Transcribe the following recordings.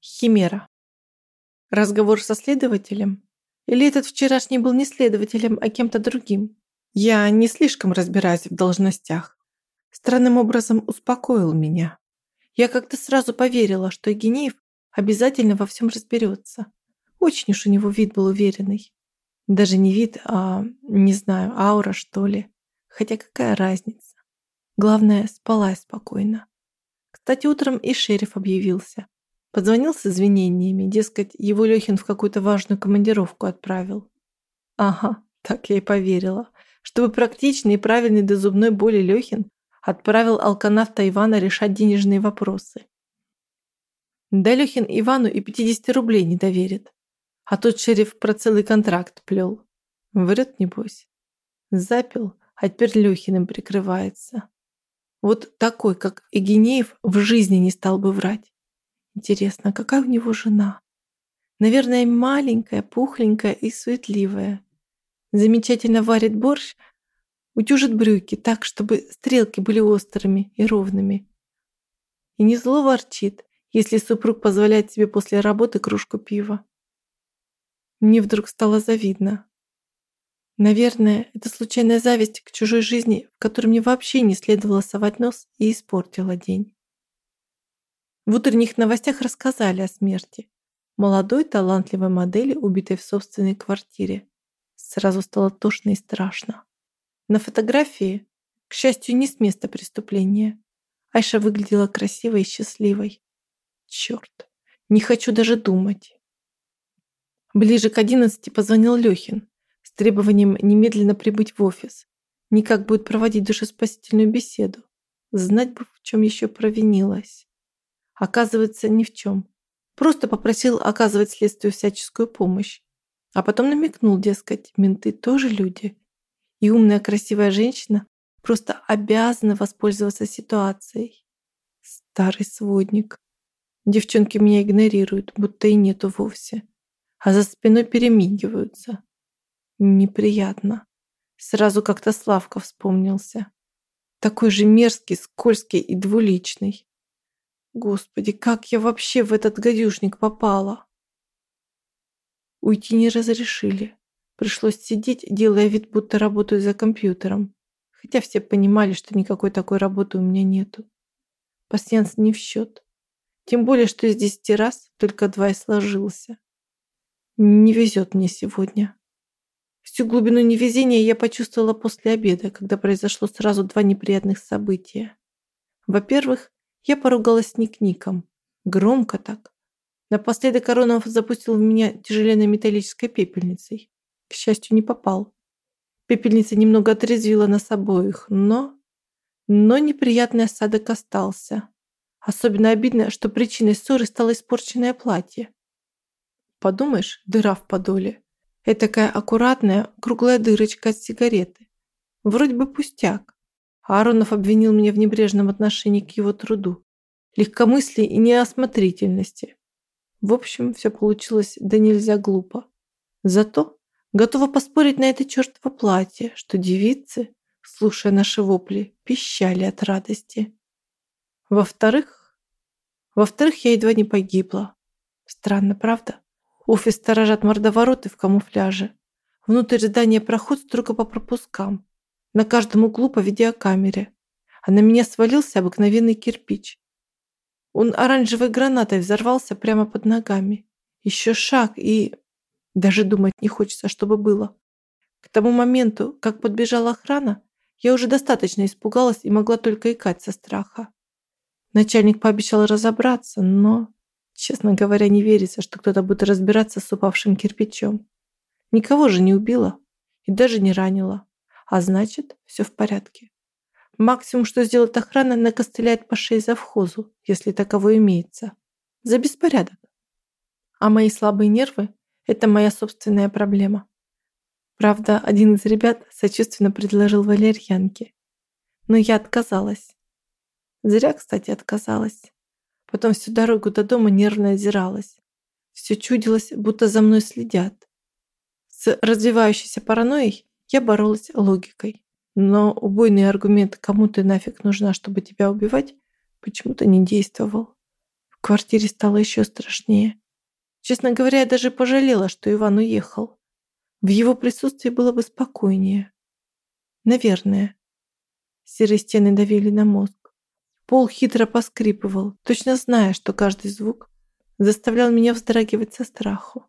Химера. Разговор со следователем? Или этот вчерашний был не следователем, а кем-то другим? Я не слишком разбираюсь в должностях. Странным образом успокоил меня. Я как-то сразу поверила, что Евгенеев обязательно во всем разберется. Очень уж у него вид был уверенный. Даже не вид, а, не знаю, аура, что ли. Хотя какая разница? Главное, спала спокойно. Кстати, утром и шериф объявился. Позвонил с извинениями, дескать, его Лёхин в какую-то важную командировку отправил. Ага, так я и поверила. Чтобы практичный и правильный до зубной боли Лёхин отправил алканавта Ивана решать денежные вопросы. Да Лёхин Ивану и 50 рублей не доверит. А тот шериф про целый контракт плел. Врет, небось. Запил, а теперь Лёхиным прикрывается. Вот такой, как Егинеев, в жизни не стал бы врать. Интересно, какая у него жена? Наверное, маленькая, пухленькая и суетливая. Замечательно варит борщ, утюжит брюки так, чтобы стрелки были острыми и ровными. И не зло ворчит, если супруг позволяет себе после работы кружку пива. Мне вдруг стало завидно. Наверное, это случайная зависть к чужой жизни, в которой мне вообще не следовало совать нос и испортила день. В утренних новостях рассказали о смерти. Молодой талантливой модели, убитой в собственной квартире. Сразу стало тошно и страшно. На фотографии, к счастью, не с места преступления. Айша выглядела красивой и счастливой. Черт, не хочу даже думать. Ближе к одиннадцати позвонил Лёхин с требованием немедленно прибыть в офис. Никак будет проводить душеспасительную беседу. Знать бы, в чем еще провинилась. Оказывается, ни в чем. Просто попросил оказывать следствию всяческую помощь. А потом намекнул, дескать, менты тоже люди. И умная красивая женщина просто обязана воспользоваться ситуацией. Старый сводник. Девчонки меня игнорируют, будто и нету вовсе. А за спиной перемигиваются. Неприятно. Сразу как-то Славка вспомнился. Такой же мерзкий, скользкий и двуличный. Господи, как я вообще в этот гадюшник попала? Уйти не разрешили. Пришлось сидеть, делая вид, будто работаю за компьютером. Хотя все понимали, что никакой такой работы у меня нету. Пассианс не в счет. Тем более, что из десяти раз только два и сложился. Не везет мне сегодня. Всю глубину невезения я почувствовала после обеда, когда произошло сразу два неприятных события. Во-первых, я поругалась ник-ником. Громко так. Напоследок Коронов запустил в меня тяжеленной металлической пепельницей. К счастью, не попал. Пепельница немного отрезвила нас обоих, но... Но неприятный осадок остался. Особенно обидно, что причиной ссоры стало испорченное платье. Подумаешь, дыра в подоле. Это такая аккуратная, круглая дырочка от сигареты. Вроде бы пустяк. Аронов обвинил меня в небрежном отношении к его труду, легкомыслии и неосмотрительности. В общем, все получилось да нельзя глупо. Зато готова поспорить на это чертово платье, что девицы, слушая наши вопли, пищали от радости. Во-вторых, во-вторых, я едва не погибла. Странно, правда? Офис сторожат мордовороты в камуфляже. Внутрь здания проход строго по пропускам на каждом углу по видеокамере, а на меня свалился обыкновенный кирпич. Он оранжевой гранатой взорвался прямо под ногами. Еще шаг и... Даже думать не хочется, чтобы было. К тому моменту, как подбежала охрана, я уже достаточно испугалась и могла только икать со страха. Начальник пообещал разобраться, но, честно говоря, не верится, что кто-то будет разбираться с упавшим кирпичом. Никого же не убила и даже не ранила. А значит, все в порядке. Максимум, что сделает охрана, накостыляет по шее завхозу, если таково имеется. За беспорядок. А мои слабые нервы – это моя собственная проблема. Правда, один из ребят сочувственно предложил валерьянки. Но я отказалась. Зря, кстати, отказалась. Потом всю дорогу до дома нервно озиралась. Все чудилось, будто за мной следят. С развивающейся паранойей я боролась логикой. Но убойный аргумент «кому ты нафиг нужна, чтобы тебя убивать» почему-то не действовал. В квартире стало еще страшнее. Честно говоря, я даже пожалела, что Иван уехал. В его присутствии было бы спокойнее. Наверное. Серые стены давили на мозг. Пол хитро поскрипывал, точно зная, что каждый звук заставлял меня вздрагивать со страху.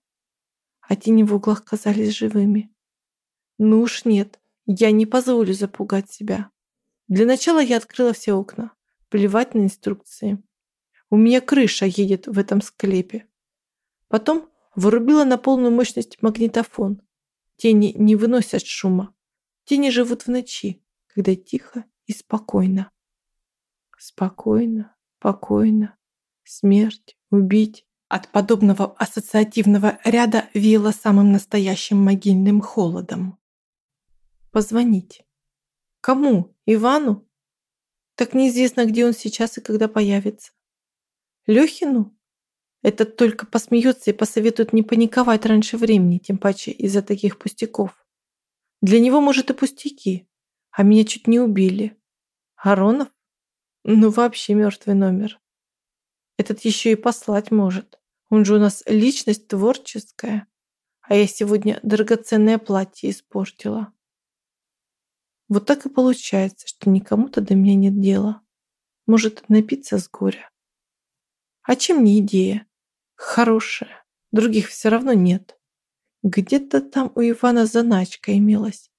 А тени в углах казались живыми. Ну уж нет, я не позволю запугать себя. Для начала я открыла все окна. Плевать на инструкции. У меня крыша едет в этом склепе. Потом вырубила на полную мощность магнитофон. Тени не выносят шума. Тени живут в ночи, когда тихо и спокойно. Спокойно, спокойно. Смерть, убить. От подобного ассоциативного ряда веяло самым настоящим могильным холодом. Позвонить. Кому? Ивану? Так неизвестно, где он сейчас и когда появится. Лёхину? Этот только посмеется и посоветует не паниковать раньше времени, тем паче из-за таких пустяков. Для него, может, и пустяки, а меня чуть не убили. Аронов? Ну, вообще мертвый номер. Этот еще и послать может. Он же у нас личность творческая. А я сегодня драгоценное платье испортила. Вот так и получается, что никому-то до меня нет дела. Может, напиться с горя. А чем не идея? Хорошая. Других все равно нет. Где-то там у Ивана заначка имелась.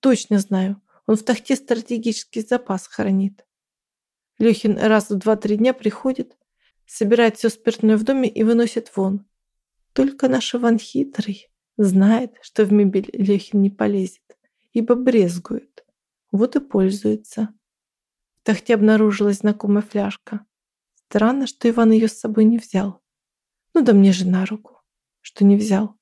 Точно знаю. Он в тахте стратегический запас хранит. Лехин раз в два-три дня приходит, собирает все спиртное в доме и выносит вон. Только наш Иван хитрый знает, что в мебель Лехин не полезет, ибо брезгует. Вот и пользуется. В тахте обнаружилась знакомая фляжка. Странно, что Иван ее с собой не взял. Ну да мне же на руку, что не взял.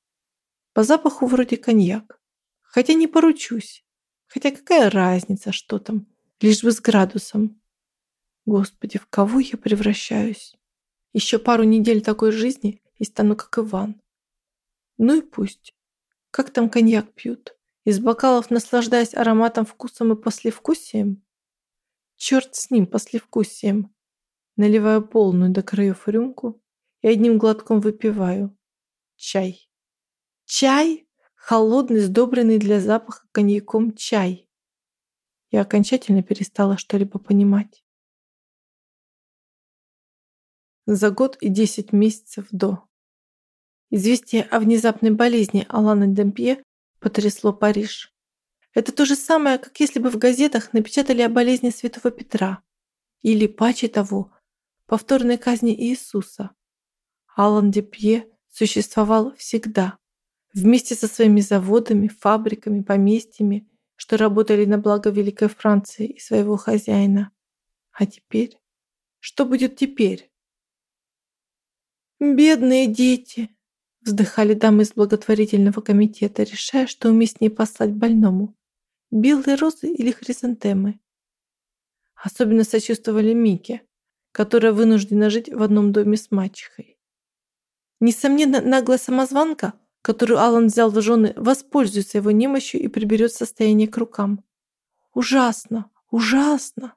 По запаху вроде коньяк. Хотя не поручусь. Хотя какая разница, что там, лишь бы с градусом. Господи, в кого я превращаюсь? Еще пару недель такой жизни и стану как Иван. Ну и пусть. Как там коньяк пьют? Из бокалов наслаждаясь ароматом, вкусом и послевкусием? Черт с ним, послевкусием наливаю полную до краев рюмку и одним глотком выпиваю. Чай. Чай? Холодный, сдобренный для запаха коньяком чай. Я окончательно перестала что-либо понимать. За год и десять месяцев до. Известие о внезапной болезни Алана Демпье потрясло Париж. Это то же самое, как если бы в газетах напечатали о болезни Святого Петра. Или, паче того, повторной казни Иисуса. Алан Депье существовал всегда, вместе со своими заводами, фабриками, поместьями, что работали на благо Великой Франции и своего хозяина. А теперь? Что будет теперь? «Бедные дети!» – вздыхали дамы из благотворительного комитета, решая, что уместнее послать больному – белые розы или хризантемы. Особенно сочувствовали Мике, которая вынуждена жить в одном доме с мачехой. Несомненно, наглая самозванка, которую Алан взял в жены, воспользуется его немощью и приберет состояние к рукам. Ужасно, ужасно.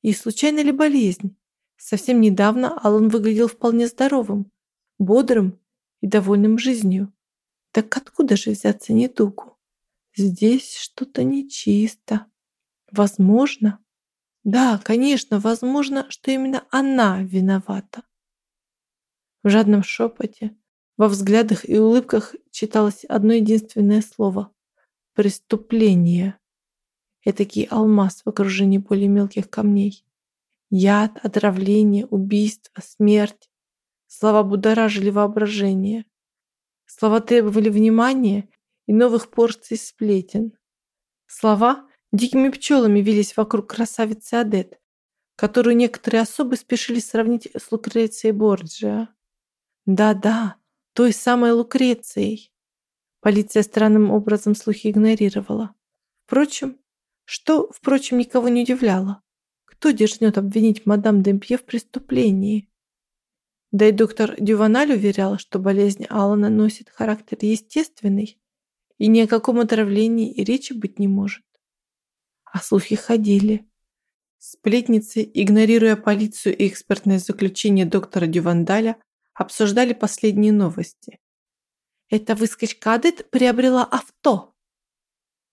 И случайно ли болезнь? Совсем недавно Алан выглядел вполне здоровым, бодрым и довольным жизнью. Так откуда же взяться недугу? Здесь что-то нечисто. Возможно, да, конечно, возможно, что именно она виновата. В жадном шепоте, во взглядах и улыбках читалось одно единственное слово – преступление. Этакий алмаз в окружении более мелких камней. Яд, отравление, убийство, смерть. Слова будоражили воображение. Слова требовали внимания и новых порций сплетен. Слова Дикими пчелами вились вокруг красавицы Адет, которую некоторые особы спешили сравнить с Лукрецией Борджиа. Да-да, той самой Лукрецией. Полиция странным образом слухи игнорировала. Впрочем, что, впрочем, никого не удивляло. Кто дерзнет обвинить мадам Демпье в преступлении? Да и доктор Дюваналь уверял, что болезнь Алана носит характер естественный, и ни о каком отравлении и речи быть не может. А слухи ходили. Сплетницы, игнорируя полицию и экспертное заключение доктора Дювандаля, обсуждали последние новости. Эта выскочка Адет приобрела авто.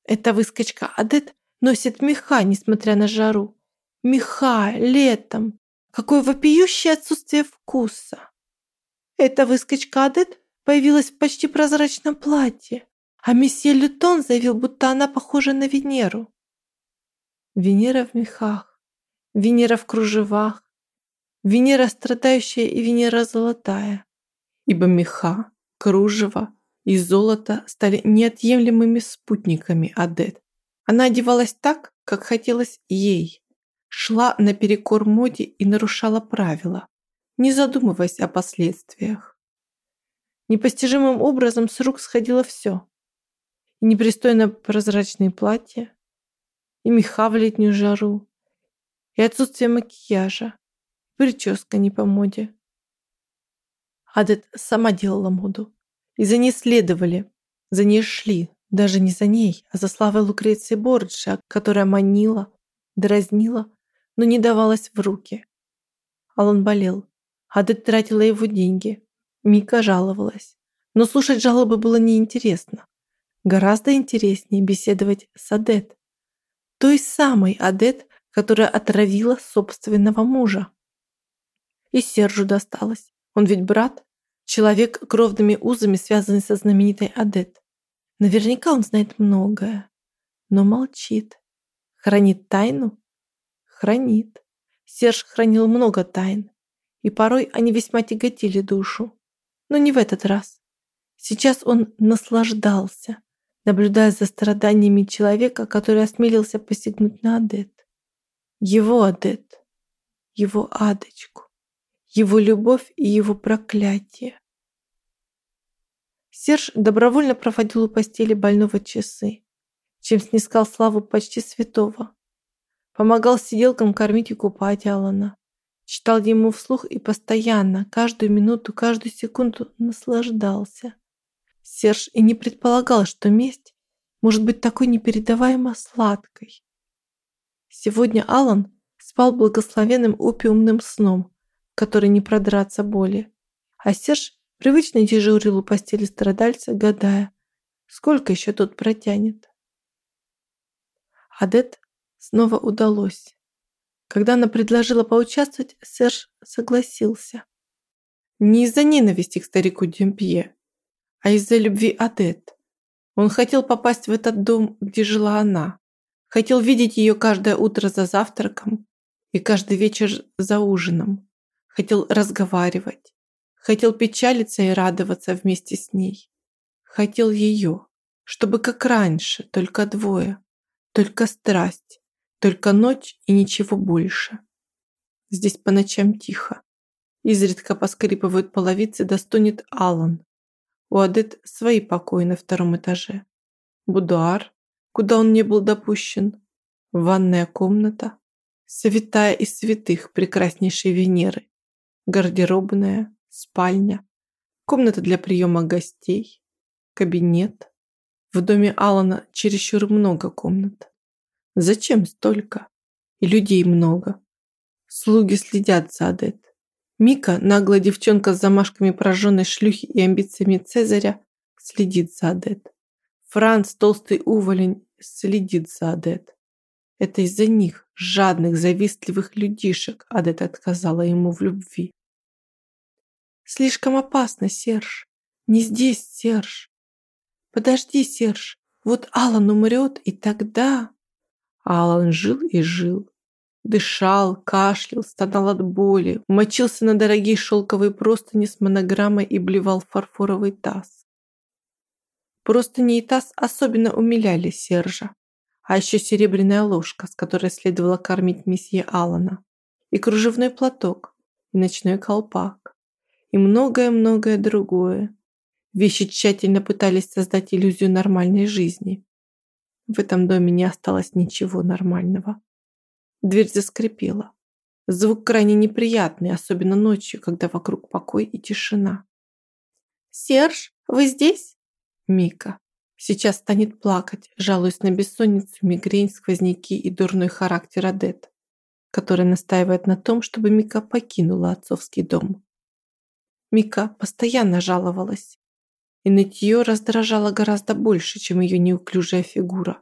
Эта выскочка Адет носит меха, несмотря на жару. Меха летом. Какое вопиющее отсутствие вкуса. Эта выскочка Адет появилась в почти прозрачном платье, а месье Лютон заявил, будто она похожа на Венеру. Венера в мехах, Венера в кружевах, Венера страдающая и Венера золотая, ибо меха, кружево и золото стали неотъемлемыми спутниками Адет. Она одевалась так, как хотелось ей, шла наперекор моде и нарушала правила, не задумываясь о последствиях. Непостижимым образом с рук сходило все. И непристойно прозрачные платья, и меха в летнюю жару, и отсутствие макияжа, прическа не по моде. Адет сама делала моду. И за ней следовали, за ней шли, даже не за ней, а за славой Лукреции Борджа, которая манила, дразнила, но не давалась в руки. Алан болел. Адет тратила его деньги. Мика жаловалась. Но слушать жалобы было неинтересно. Гораздо интереснее беседовать с Адет. Той самой Адет, которая отравила собственного мужа. И Сержу досталось. Он ведь брат, человек кровными узами, связанный со знаменитой Адет. Наверняка он знает многое, но молчит. Хранит тайну? Хранит. Серж хранил много тайн, и порой они весьма тяготили душу. Но не в этот раз. Сейчас он наслаждался, наблюдая за страданиями человека, который осмелился посягнуть на Адет. Его Адет, его Адочку его любовь и его проклятие. Серж добровольно проводил у постели больного часы, чем снискал славу почти святого. Помогал сиделкам кормить и купать Алана. Читал ему вслух и постоянно, каждую минуту, каждую секунду наслаждался. Серж и не предполагал, что месть может быть такой непередаваемо сладкой. Сегодня Алан спал благословенным опиумным сном, который не продраться боли. А Серж привычно дежурил у постели страдальца, гадая, сколько еще тот протянет. Адет снова удалось. Когда она предложила поучаствовать, Серж согласился. Не из-за ненависти к старику Демпье, а из-за любви Адет. Он хотел попасть в этот дом, где жила она. Хотел видеть ее каждое утро за завтраком и каждый вечер за ужином хотел разговаривать, хотел печалиться и радоваться вместе с ней. Хотел ее, чтобы как раньше, только двое, только страсть, только ночь и ничего больше. Здесь по ночам тихо. Изредка поскрипывают половицы, достонет Алан. У Адет свои покои на втором этаже. Будуар, куда он не был допущен. Ванная комната. Святая из святых прекраснейшей Венеры гардеробная, спальня, комната для приема гостей, кабинет. В доме Алана чересчур много комнат. Зачем столько? И людей много. Слуги следят за Адет. Мика, наглая девчонка с замашками прожженной шлюхи и амбициями Цезаря, следит за Адет. Франц, толстый уволень, следит за Адет. Это из-за них, жадных, завистливых людишек, Адет отказала ему в любви. Слишком опасно, Серж. Не здесь, Серж. Подожди, Серж. Вот Алан умрет, и тогда... Алан жил и жил. Дышал, кашлял, стонал от боли, мочился на дорогие шелковые простыни с монограммой и блевал фарфоровый таз. Простыни и таз особенно умиляли Сержа. А еще серебряная ложка, с которой следовало кормить месье Алана, и кружевной платок, и ночной колпак и многое-многое другое. Вещи тщательно пытались создать иллюзию нормальной жизни. В этом доме не осталось ничего нормального. Дверь заскрипела. Звук крайне неприятный, особенно ночью, когда вокруг покой и тишина. «Серж, вы здесь?» Мика. Сейчас станет плакать, жалуясь на бессонницу, мигрень, сквозняки и дурной характер Адет. который настаивает на том, чтобы Мика покинула отцовский дом. Мика постоянно жаловалась. И нытье раздражало гораздо больше, чем ее неуклюжая фигура,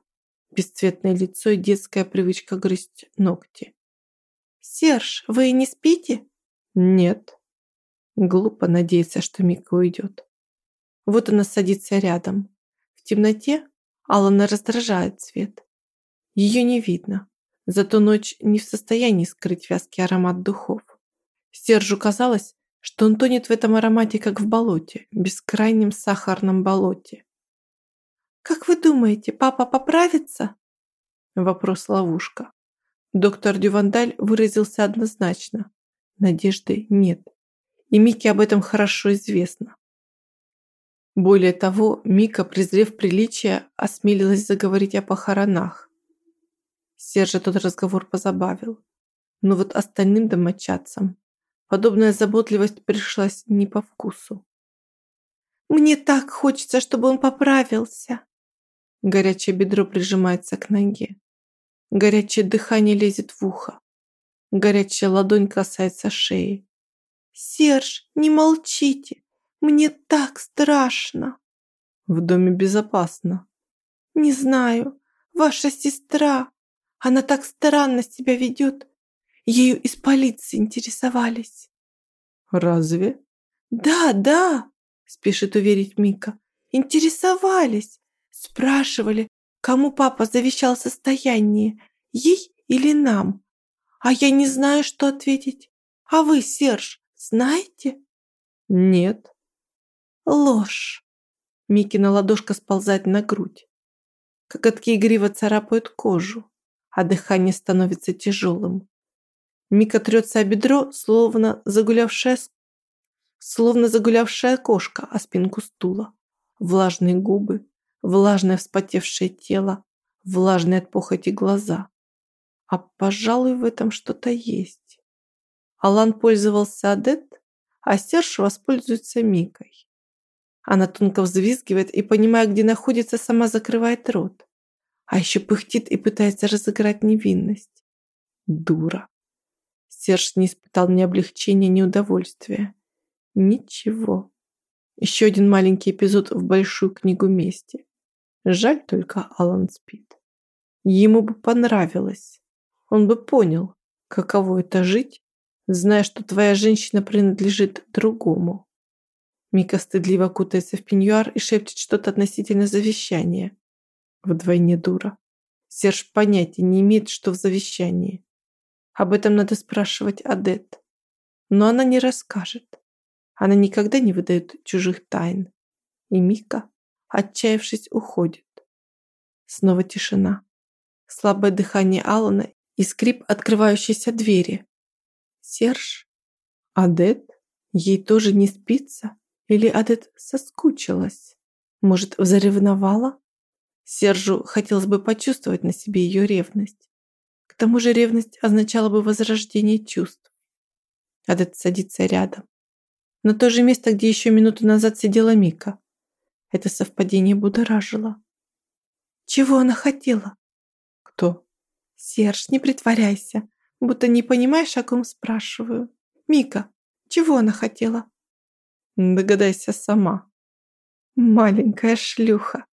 бесцветное лицо и детская привычка грызть ногти. «Серж, вы не спите?» «Нет». Глупо надеяться, что Мика уйдет. Вот она садится рядом. В темноте Алана раздражает цвет. Ее не видно, зато ночь не в состоянии скрыть вязкий аромат духов. Сержу казалось, что он тонет в этом аромате, как в болоте, бескрайнем сахарном болоте. «Как вы думаете, папа поправится?» Вопрос-ловушка. Доктор Дювандаль выразился однозначно. Надежды нет. И Мике об этом хорошо известно. Более того, Мика, презрев приличие, осмелилась заговорить о похоронах. Сержа тот разговор позабавил. Но вот остальным домочадцам подобная заботливость пришлась не по вкусу. «Мне так хочется, чтобы он поправился!» Горячее бедро прижимается к ноге. Горячее дыхание лезет в ухо. Горячая ладонь касается шеи. «Серж, не молчите! Мне так страшно!» «В доме безопасно». «Не знаю. Ваша сестра. Она так странно себя ведет. Ею из полиции интересовались». «Разве?» «Да, да», – спешит уверить Мика. «Интересовались. Спрашивали, кому папа завещал состояние, ей или нам. А я не знаю, что ответить. А вы, Серж, знаете?» «Нет». Ложь. Микина ладошка сползает на грудь. Коготки игриво царапают кожу, а дыхание становится тяжелым. Мика трется о бедро, словно загулявшая, словно загулявшая кошка о спинку стула. Влажные губы, влажное вспотевшее тело, влажные от похоти глаза. А, пожалуй, в этом что-то есть. Алан пользовался Адет, а Серж воспользуется Микой. Она тонко взвизгивает и, понимая, где находится, сама закрывает рот. А еще пыхтит и пытается разыграть невинность. Дура. Серж не испытал ни облегчения, ни удовольствия. Ничего. Еще один маленький эпизод в большую книгу мести. Жаль только Алан спит. Ему бы понравилось. Он бы понял, каково это жить, зная, что твоя женщина принадлежит другому. Мика стыдливо кутается в пеньюар и шепчет что-то относительно завещания. Вдвойне дура. Серж понятия не имеет, что в завещании. Об этом надо спрашивать Адет. Но она не расскажет. Она никогда не выдает чужих тайн. И Мика, отчаявшись, уходит. Снова тишина. Слабое дыхание Алана и скрип открывающейся двери. Серж? Адет? Ей тоже не спится? Или Адет соскучилась? Может, заревновала? Сержу хотелось бы почувствовать на себе ее ревность. К тому же ревность означала бы возрождение чувств. Адет садится рядом. На то же место, где еще минуту назад сидела Мика. Это совпадение будоражило. Чего она хотела? Кто? Серж, не притворяйся, будто не понимаешь, о ком спрашиваю. Мика, чего она хотела? Догадайся сама. Маленькая шлюха.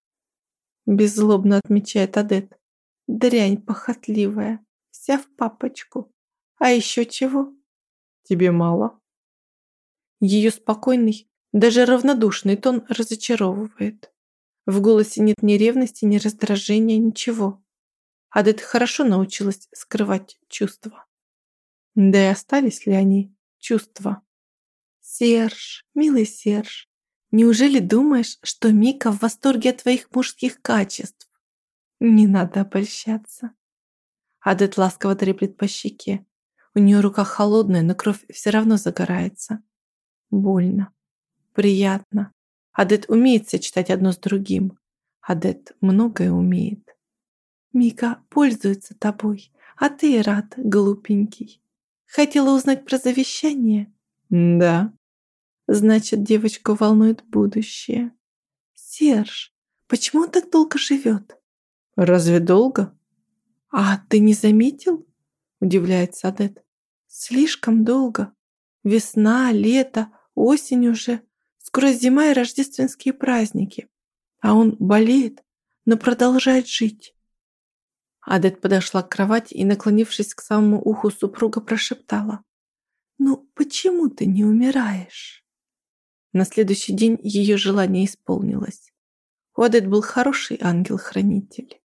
Беззлобно отмечает Адет. Дрянь похотливая. Вся в папочку. А еще чего? Тебе мало? Ее спокойный, даже равнодушный тон разочаровывает. В голосе нет ни ревности, ни раздражения, ничего. Адет хорошо научилась скрывать чувства. Да и остались ли они чувства? Серж, милый Серж, неужели думаешь, что Мика в восторге от твоих мужских качеств? Не надо обольщаться. Адет ласково треплет по щеке. У нее рука холодная, но кровь все равно загорается. Больно. Приятно. Адет умеет сочетать одно с другим. Адет многое умеет. Мика пользуется тобой, а ты рад, глупенький. Хотела узнать про завещание? Да. Значит, девочку волнует будущее. Серж, почему он так долго живет? Разве долго? А ты не заметил? Удивляется Адет. Слишком долго. Весна, лето, осень уже. Скоро зима и рождественские праздники. А он болеет, но продолжает жить. Адет подошла к кровати и, наклонившись к самому уху супруга, прошептала. «Ну, почему ты не умираешь?» На следующий день ее желание исполнилось. У Адет был хороший ангел-хранитель.